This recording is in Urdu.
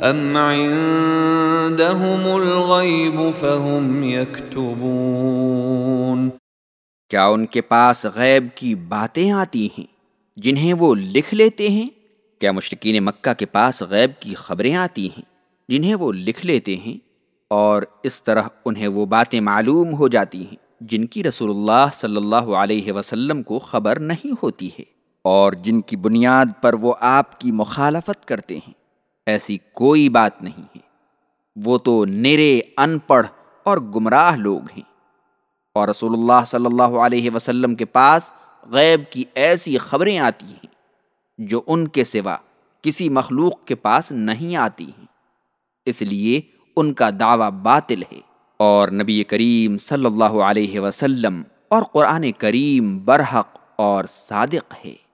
ام عندهم الغیب فهم یکتبون کیا ان کے پاس غیب کی باتیں آتی ہیں جنہیں وہ لکھ لیتے ہیں؟ کیا مشرقین مکہ کے پاس غیب کی خبریں آتی ہیں جنہیں وہ لکھ لیتے ہیں؟ اور اس طرح انہیں وہ باتیں معلوم ہو جاتی ہیں جن کی رسول اللہ صلی اللہ علیہ وسلم کو خبر نہیں ہوتی ہے اور جن کی بنیاد پر وہ آپ کی مخالفت کرتے ہیں۔ ایسی کوئی بات نہیں ہے۔ وہ تو نرے ان پڑھ اور گمراہ لوگ ہیں۔ اور رسول اللہ صلی اللہ علیہ وسلم کے پاس غیب کی ایسی خبریں آتی ہیں جو ان کے سوا کسی مخلوق کے پاس نہیں آتی ہیں۔ اس لیے ان کا دعویٰ باطل ہے۔ اور نبی کریم صلی اللہ علیہ وسلم اور قرآن کریم برحق اور صادق ہے۔